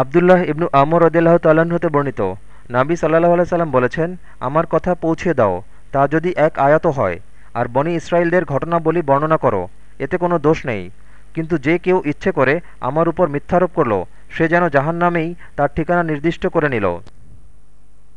আবদুল্লাহ ইবনু আমর রদিল্লাহ তাল্লাহ্ন হতে বর্ণিত। নাবি সাল্লাহ আলাইসাল্লাম বলেছেন, আমার কথা পৌঁছে দাও, তা যদি এক আয়াত হয়, আর বনি ইসরায়েলদের ঘটনাবলী বর্ণনা করো, এতে কোনো দোষ নেই। কিন্তু যে কেউ ইচ্ছে করে আমার উপর মিথ্যারোপ করল, সে যেন জাহান্নামেই তার ঠিকানা নির্দিষ্ট করে নিল।